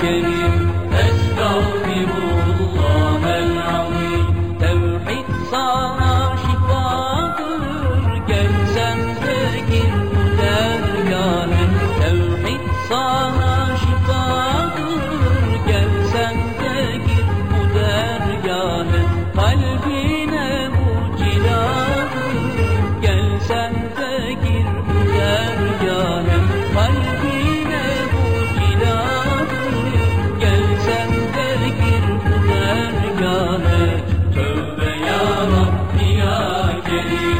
querido. Thank you.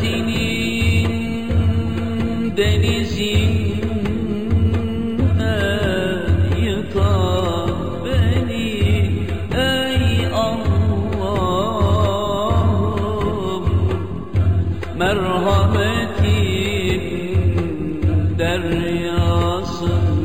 Hasretinin denizinden yıka beni ey Allah'ım. Merhametin deryasın